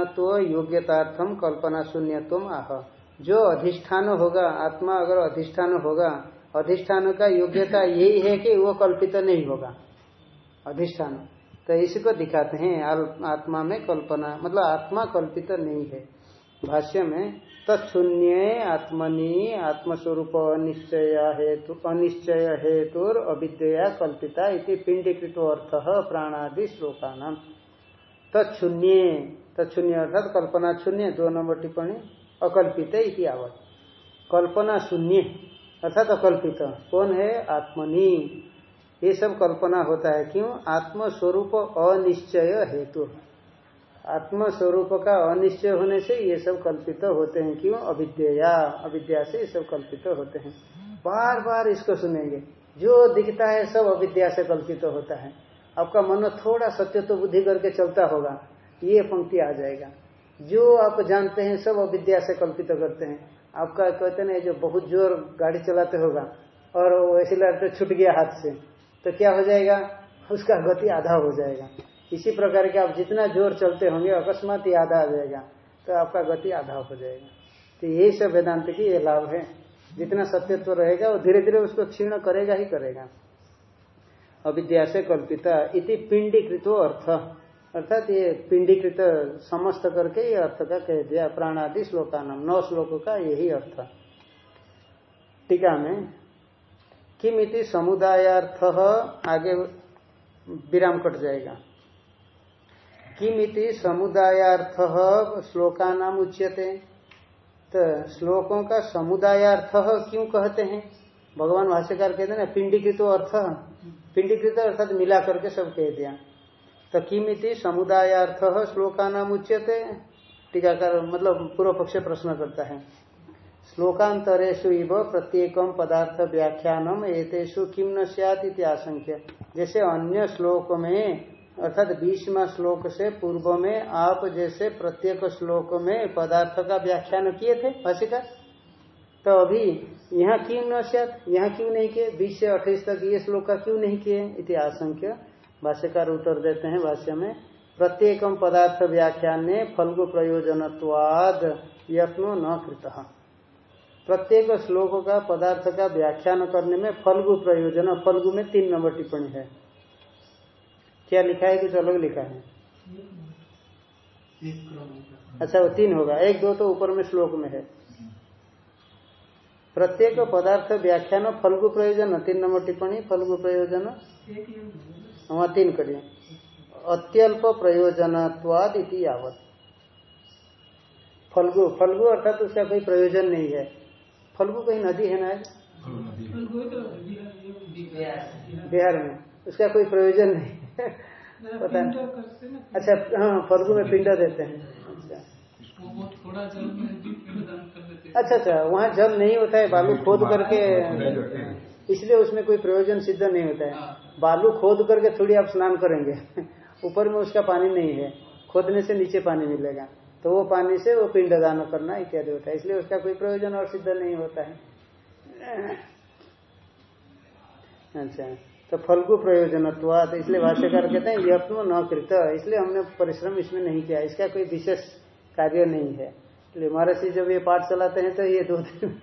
योग्यतार्थम कल्पना शून्यत्व आह। जो अधिष्ठान होगा, आत्मा अगर अधिष्ठान होगा, अधिष्ठान का योग्यता यही है कि वो कल्पित नहीं होगा। अधिष्ठान। तो इसको दिखाते हैं आत्मा में कल्पना मतलब आत्मा कल्पित नहीं है। भाष्य में, तत्शून्य आत्मनि, आत्मस्वरूप अनिश्चय हेतु अनिश्चय हेतु अविद्या कल्पिता इति पिंडीकृत अर्थ प्राणादि श्लोका नाम तत्शून्य तत्शून्य अर्थात कल्पना शून्य, दो नंबर टिप्पणी, अकल्पित इति आवत। कल्पना शून्य, अर्थात अकल्पित। कौन है? आत्मनि। ये सब कल्पना होता है। क्यों? आत्मस्वरूप अनिश्चय हेतु। आत्म स्वरूप का अनिश्चय होने से ये सब कल्पित होते हैं। क्यों? अविद्या। अविद्या से ये सब कल्पित होते हैं। बार बार इसको सुनेंगे। जो दिखता है सब अविद्या से कल्पित होता है। आपका मन थोड़ा सत्य तो बुद्धि करके चलता होगा। ये पंक्ति आ जाएगा। जो आप जानते हैं सब अविद्या से कल्पित करते हैं। आपका कहते ना जो बहुत ज़ोर गाड़ी चलाते होगा और ऐसे लगते छूट गया हाथ से। तो क्या हो जाएगा? उसका गति आधा हो जाएगा। इसी प्रकार के आप जितना ज़ोर चलते होंगे, अकस्मात ही आधा आ जाएगा। तो आपका गति आधा हो जाएगा। तो यही सब वेदांत की ये लाभ है। जितना सत्यत्व रहेगा, वो धीरे धीरे उसको क्षीण करेगा ही करेगा। अविद्या से कल्पिता इति पिंडीकृत अर्थ। अर्थात ये पिंडीकृत समस्त करके ये अर्थ का कह दिया। प्राणादि श्लोका नाम नौ श्लोक का यही अर्थ। टीका में किम इति समुदायार्थ आगे विराम कट जाएगा। किमिति समुदायार्थ श्लोका नाम उच्यते। तो श्लोकों का समुदायार्थ क्यों कहते हैं? भगवान भाष्यकार कहते हैं पिंडीकृत अर्थ। पिंडीकृत अर्थात मिला करके सब कह दिया। तो किमिति समुदायार्थ श्लोका नाम उच्यते। टीकाकार मतलब पूर्व पक्ष प्रश्न करता है। श्लोकांतरेशु इव प्रत्येकम पदार्थ व्याख्यानम एतेषु किम न सैत आशंक्य जैसे अन्य श्लोक में अर्थात बीसवा श्लोक से पूर्व में आप जैसे प्रत्येक श्लोक में पदार्थ का व्याख्यान किए थे भाषिका तो अभी यहाँ क्यों न सत यहाँ क्यों नहीं किए, बीस से अट्ठाईस तक ये श्लोक का क्यों नहीं किए इति आशंक्य। भाष्यकार उत्तर देते हैं भाष्य में प्रत्येकम पदार्थ व्याख्यान ने फल्गु प्रयोजनवाद यत्नो न कृत। प्रत्येक श्लोक का पदार्थ का व्याख्यान करने में फलगु प्रयोजन फल्गु में तीन नंबर टिप्पणी है। क्या लिखा है कुछ अलग लिखा है? अच्छा वो तीन होगा। एक दो तो ऊपर में श्लोक में है। प्रत्येक पदार्थ व्याख्यान फल्गु प्रयोजन तीन नंबर टिप्पणी फल्गु प्रयोजन। वहाँ तीन करिए। अत्यल्प प्रयोजनवाद इति यावत। फल्गु फल्गु अर्थात उसका कोई प्रयोजन नहीं है। फल्गु कहीं नदी है ना? तो बिहार में। उसका कोई प्रयोजन नहीं। पता नहीं अच्छा हाँ फल्गु में पिंडा देते हैं। अच्छा। अच्छा वहाँ जल नहीं होता है बालू खोद करके इसलिए उसमें कोई प्रयोजन सिद्ध नहीं होता है। हाँ। बालू खोद करके थोड़ी आप स्नान करेंगे। ऊपर में उसका पानी नहीं है। खोदने से नीचे पानी मिलेगा। तो वो पानी से वो पिंड दान करना इत्यादि होता है। इसलिए उसका कोई प्रयोजन और सिद्ध नहीं होता है। अच्छा तो फल्गु प्रयोजनत्वाद इसलिए भाष्यकार कहते हैं यह यत्न न कृत। इसलिए हमने परिश्रम इसमें नहीं किया। इसका कोई विशेष कार्य नहीं है। इसलिए महर्षि जब ये पाठ चलाते हैं तो ये दो दिन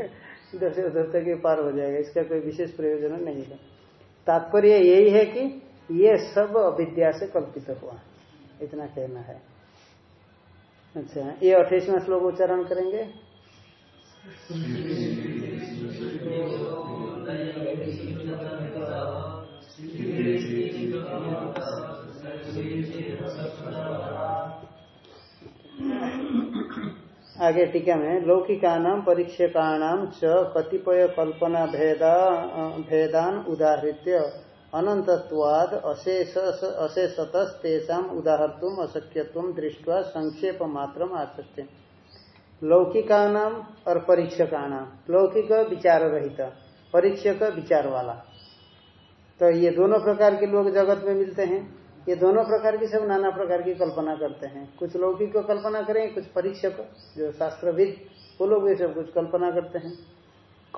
इधर से उधर तक ये पार हो जाएगा। इसका कोई विशेष प्रयोजन नहीं है। तात्पर्य यही है कि ये सब अविद्या से कल्पित हुआ। इतना कहना है। अच्छा ये अठाईसवा श्लोक उच्चारण करेंगे? आगे टीका में लौकिका नाम च कतिपय कल्पना भेदा, भेदान उदाहृत्य। अनंतत्वाद अशेष अशेषतस्तेषा उदाहर्तुम, अशक्यत्व संक्षेप मात्र आचत्य लौकिका और परीक्षका नाम लौकिक विचार रहित परीक्षक विचार वाला तो ये दोनों प्रकार के लोग जगत में मिलते हैं। ये दोनों प्रकार की सब नाना प्रकार की कल्पना करते हैं। कुछ लौकिक को कल्पना करें, कुछ परीक्षक, जो शास्त्रविद, वो लोग ये सब कुछ कल्पना करते हैं।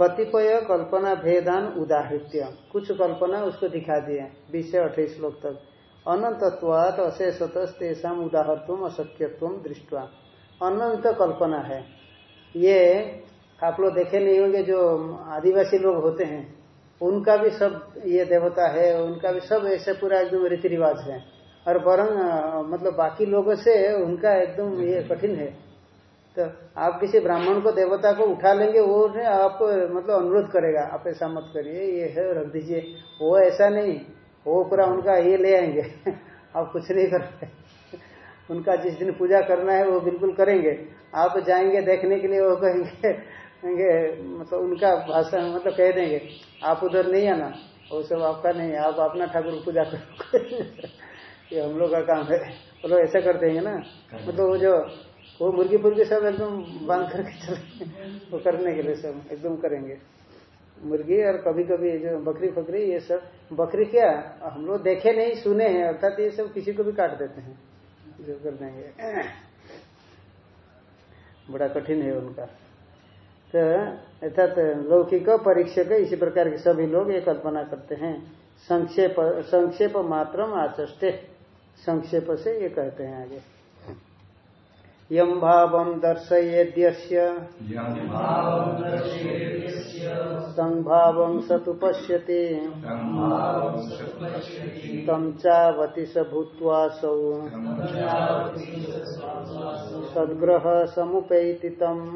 कतिपय कल्पना भेदान उदाहृत्य। कुछ कल्पना उसको दिखा दिए बीस से अठाईस श्लोक तक। अनंतत्वात अशेषतस्तेषा उदाहत्व अशक्यत्व दृष्टवा। अनंत कल्पना है। ये आप लोग देखे नहीं होंगे जो आदिवासी लोग होते हैं उनका भी सब ये देवता है उनका भी सब ऐसे पूरा एकदम रीति रिवाज है। और वरन अ, मतलब बाकी लोगों से उनका एकदम ये कठिन है। तो आप किसी ब्राह्मण को देवता को उठा लेंगे वो ने आपको मतलब अनुरोध करेगा आप ऐसा मत करिए ये है रख दीजिए। वो ऐसा नहीं वो पूरा उनका ये ले आएँगे। आप कुछ नहीं कर उनका जिस दिन पूजा करना है वो बिल्कुल करेंगे। आप जाएँगे देखने के लिए वो कहेंगे कहेंगे मतलब उनका भाषा मतलब कह देंगे आप उधर नहीं आना। वो सब आपका नहीं आप अपना ठाकुर पूजा करो ये हम लोग का काम है। वो लोग ऐसा कर देंगे ना? मतलब वो जो वो मुर्गी फुर्गी सब एकदम बाँध करके चले वो करने के लिए सब एकदम करेंगे। मुर्गी और कभी कभी जो बकरी फकरी ये सब बकरी क्या, हम लोग देखे नहीं, सुने हैं, अर्थात ये सब किसी को भी काट देते हैं। जो कर देंगे। बड़ा कठिन है उनका। तो अर्थात लौकिक परीक्षक इसी प्रकार के सभी लोग ये कल्पना करते हैं। संक्षेप संक्षेप मात्रम आचष्टे। संक्षेप से ये कहते हैं आगे। यम भाव दर्शयेद्यस्य। संभाव सतु पश्यति तम चावति स भूत्वासौ। सद्ग्रह समुपैति तम्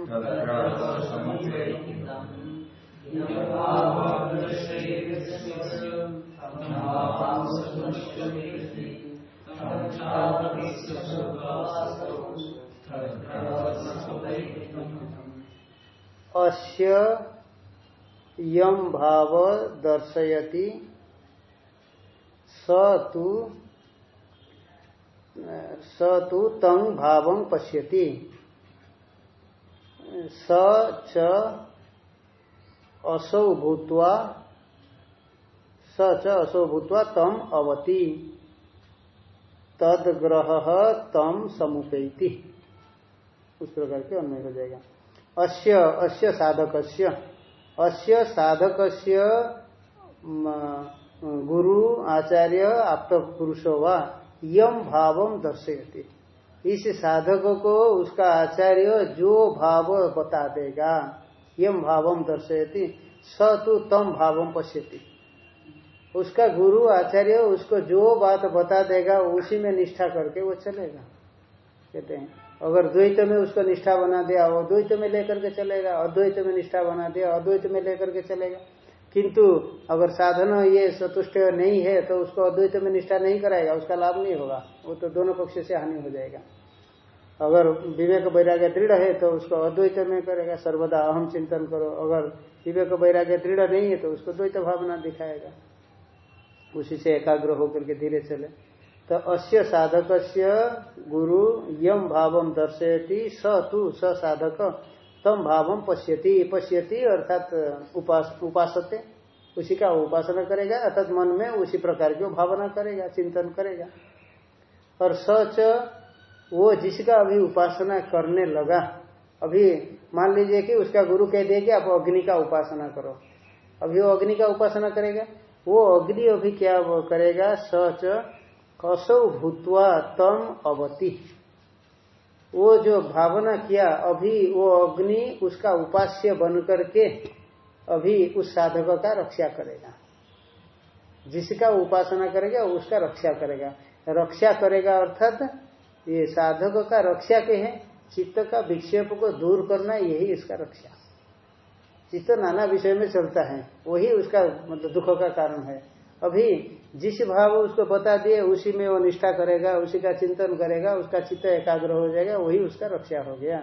अस्य यम भाव दर्शयति, स तु स तु तं भावं पश्यति। स च असौ भूत्वा, स च असौ भूत्वा तम अवति। तदग्रह तम समुपैति। उस प्रकार के अन्वय हो जाएगा। अस्य अस्य साधकस्य। अस्य साधकस्य गुरु, आचार्य, आप्त पुरुषो वा यम भावम दर्शयति। इस साधक को उसका आचार्य जो भाव बता देगा, यम भावम दर्शयती, स तु तम भावम पश्यति। उसका गुरु, आचार्य उसको जो बात बता देगा, उसी में निष्ठा करके वो चलेगा। कहते हैं। अगर द्वैत में उसको निष्ठा बना दिया वो द्वैत में लेकर के चलेगा, अद्वैत में निष्ठा बना दिया, अद्वैत में लेकर के चलेगा। किंतु अगर साधन ये सतुष्ट नहीं है तो उसको अद्वैत में निष्ठा नहीं कराएगा, उसका लाभ नहीं होगा। वो तो दोनों पक्ष से हानि हो जाएगा। अगर विवेक वैराग्य दृढ़ है तो उसको अद्वैत में करेगा, सर्वदा अहम चिंतन करो। अगर विवेक वैराग्य दृढ़ नहीं है तो उसको द्वैत भावना दिखाएगा। उसी से एकाग्र होकर के धीरे चले। तो अस्य साधक गुरु यम भावम दर्शयति, स तु स साधक तम भावम पश्यति। पश्यति अर्थात उपास, उपासते। उसी का उपासना करेगा, अर्थात मन में उसी प्रकार की भावना करेगा, चिंतन करेगा। और सच वो जिसका अभी उपासना करने लगा, अभी मान लीजिए कि उसका गुरु कह दिए कि आप अग्नि का उपासना करो। अभी वो अग्नि का उपासना करेगा, वो अग्नि अभी क्या करेगा? सच कसौ भूतवा तम अवति। वो जो भावना किया, अभी वो अग्नि, उसका उपास्य बन करके अभी उस साधक का रक्षा करेगा। जिसका उपासना करेगा, उसका रक्षा करेगा। रक्षा करेगा अर्थात ये साधक का रक्षा के है। चित्त का विक्षेप को दूर करना, यही इसका रक्षा। चित्त नाना विषय में चलता है, वही उसका मतलब दुख का कारण है। अभी जिस भाव उसको बता दिए उसी में वो निष्ठा करेगा उसी का चिंतन करेगा उसका चित्त एकाग्र हो जाएगा वही उसका रक्षा हो गया।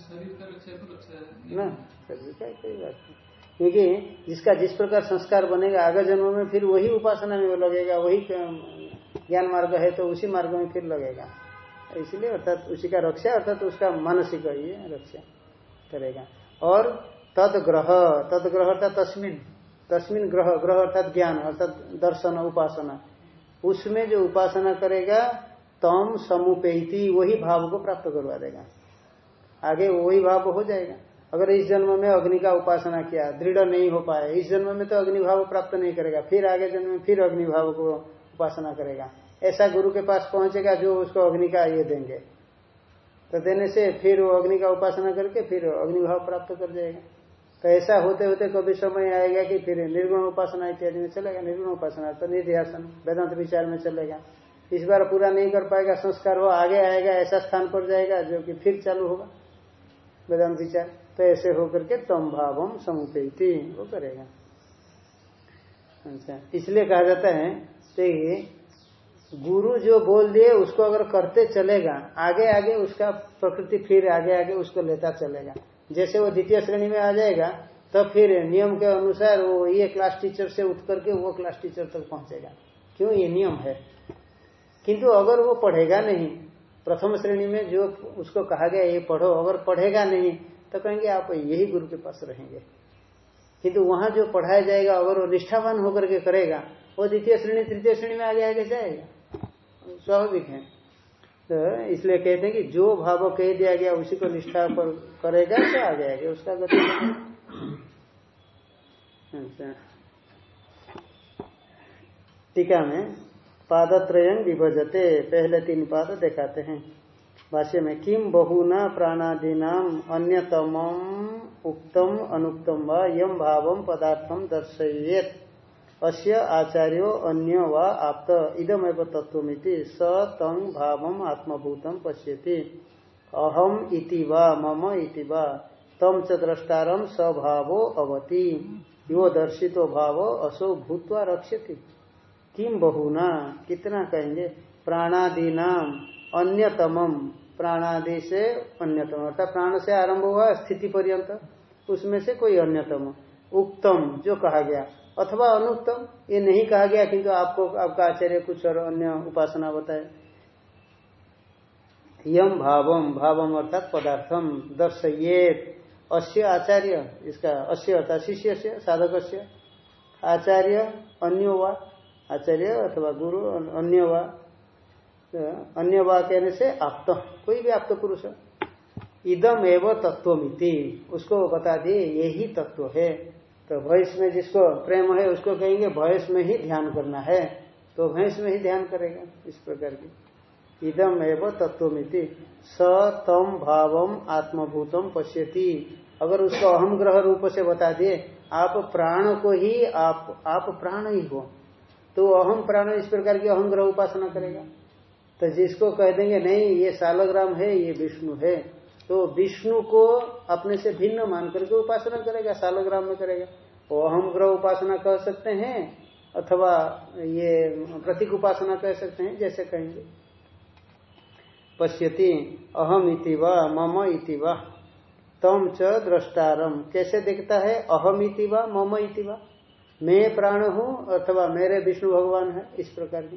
शरीर का रक्षा तो है। ना शरीर का कोई बात नहीं। क्योंकि जिसका जिस प्रकार संस्कार बनेगा आगे जन्म में फिर वही उपासना में वो लगेगा वही ज्ञान मार्ग है तो उसी मार्ग में फिर लगेगा। इसलिए अर्थात उसी का रक्षा अर्थात उसका मानसिक ये रक्षा करेगा। और तदग्रह तदग्रह अर्थात तस्मिन। तस्मिन ग्रह ग्रह अर्थात ज्ञान, अर्थात दर्शन, उपासना। उसमें जो उपासना करेगा, तम समुपेति, वही भाव को प्राप्त करवा देगा। आगे वही भाव हो जाएगा। अगर इस जन्म में अग्नि का उपासना किया, दृढ़ नहीं हो पाया इस जन्म में तो अग्नि भाव प्राप्त नहीं करेगा, फिर आगे जन्म में फिर अग्नि भाव को उपासना करेगा। ऐसा गुरु के पास पहुंचेगा, जो उसको अग्नि का ये देंगे। तो देने से फिर वो अग्नि का उपासना करके फिर अग्निभाव प्राप्त कर जाएगा। तो ऐसा होते होते कभी समय आएगा कि फिर निर्गुण उपासना इत्यादि में चलेगा, निर्गुण उपासना तो निध्यासन, वेदांत विचार में चलेगा। इस बार पूरा नहीं कर पाएगा, संस्कार हो आगे आएगा, ऐसा स्थान पर जाएगा जो कि फिर चालू होगा। वेदांत विचार तो ऐसे होकर के तम भावम समुपेती वो करेगा। अच्छा इसलिए कहा जाता है देखिए गुरु जो बोल दिए, उसको अगर करते चलेगा, आगे आगे उसका प्रकृति फिर आगे आगे उसको लेता चलेगा। जैसे वो द्वितीय श्रेणी में आ जाएगा तो फिर नियम के अनुसार वो ये क्लास टीचर से उठ करके वो क्लास टीचर तक पहुंचेगा। क्यों? ये नियम है। किंतु अगर वो पढ़ेगा नहीं, प्रथम श्रेणी में जो उसको कहा गया, ये पढ़ो, अगर पढ़ेगा नहीं तो कहेंगे, आप यही गुरु के पास रहेंगे। किंतु वहाँ जो पढ़ाया जाएगा, अगर वो निष्ठावान होकर के करेगा, वो द्वितीय श्रेणी, तृतीय श्रेणी में आगे आगे जाएगा। स्वाभाविक है। तो इसलिए कहते हैं कि जो भाव कह दिया गया उसी को निष्ठा पर करेगा तो आ आगे उसका गति अच्छा। टीका में पादत्रयन विभजते, पहले तीन पाद दिखाते हैं। भाष्य में किम बहुना प्राणादीनाम अन्यतम उक्तम अनुक्तम व यम भाव पदार्थम दर्शयेत। अस्य आचार्यो अन्य व आप्त। इदमेव तत्वमिति स तं भावम आत्मभूतम पश्यति। अहम इति वा मम इति वा तम च द्रष्टारम स्वभावो अवति। यो दर्शितो भाव असो भूतवा रक्षति। किम बहुना? कितना कहेंगे? प्राणादीनाम अन्यतमम प्राणादि से अन्यतम। अर्थात प्राण से आरंभ हुआ स्थिति पर्यंत। उसमें से कोई अन्यतम। उक्तम, जो कहा गया। अथवा अनुत्तम ये नहीं कहा गया, किंतु आपको, आपका आचार्य कुछ और अन्य उपासना बताए। यम भावम भावम अर्थात पदार्थम दर्शयेत। अस्य आचार्य, इसका अस्य अर्थात शिष्य से, साधक से। आचार्य अन्य वा, आचार्य अथवा गुरु अन्य वा अन्य वा कहने से आप्त, कोई भी आप्त पुरुष। इदम एवं तत्वमिति उसको बता दिए, यही तत्व है। तो भैंस में जिसको प्रेम है, उसको कहेंगे भैंस में ही ध्यान करना है। तो भैंस में ही ध्यान करेगा इस प्रकार की। इदम एवं तत्वमिति स तम भावम आत्मभूतम पश्यति। अगर उसको अहम ग्रह रूप से बता दिए, आप प्राण को ही, आप आप प्राण ही हो। तो अहम प्राण इस प्रकार की अहम ग्रह उपासना करेगा। तो जिसको कह देंगे, नहीं, ये सालग्राम है, ये विष्णु है। तो विष्णु को अपने से भिन्न मान करके उपासना करेगा, सालग्राम में करेगा। वो अहम ग्रह उपासना कह सकते हैं, अथवा ये प्रतीक उपासना कह सकते हैं, जैसे कहेंगे। पश्यति, अहम इति व, मम इति व, तम च द्रष्टारम। कैसे देखता है? अहम इति व, मम इति व। मैं प्राण हूँ अथवा मेरे विष्णु भगवान है, इस प्रकार की।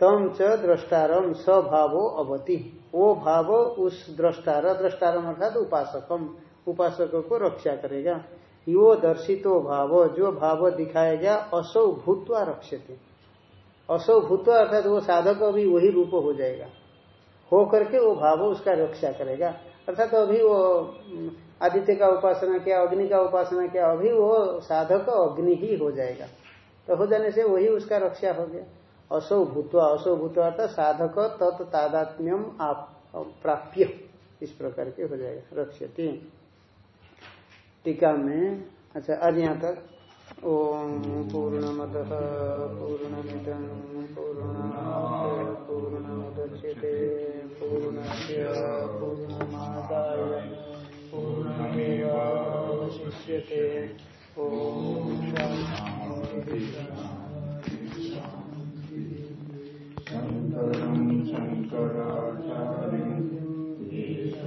तम च द्रष्टारम स्वभावो अवति। वो भाव उस द्रष्टार द्रष्टारम अर्थात उपासकम, उपासक को रक्षा करेगा। यो दर्शितो भाव, जो भाव दिखाया गया, असौ भूतवा रक्षते। असौ भूतवा अर्थात वो साधक अभी वही रूप हो जाएगा। हो करके वो भाव उसका रक्षा करेगा। अर्थात अभी वो आदित्य का उपासना किया, अग्नि का उपासना किया, अभी वो साधक अग्नि ही हो जाएगा। तो हो जाने से वही उसका रक्षा हो गया। असौ भूतवा असौ भूतवा अर्थात साधक तत् तादात्म्यम आप, प्राप्य। इस प्रकार के हो जाएगा, रक्षती। टीका में अच्छा आज यहाँ तक ओम पूर्णमद, पूर्णमिदं पूर्ण पूर्णमुदच्यते, पूर्णस्य, पूर्णमादाय, पूर्णमेवावशिष्यते। ओम शांति शङ्करं शङ्कराचार्यम्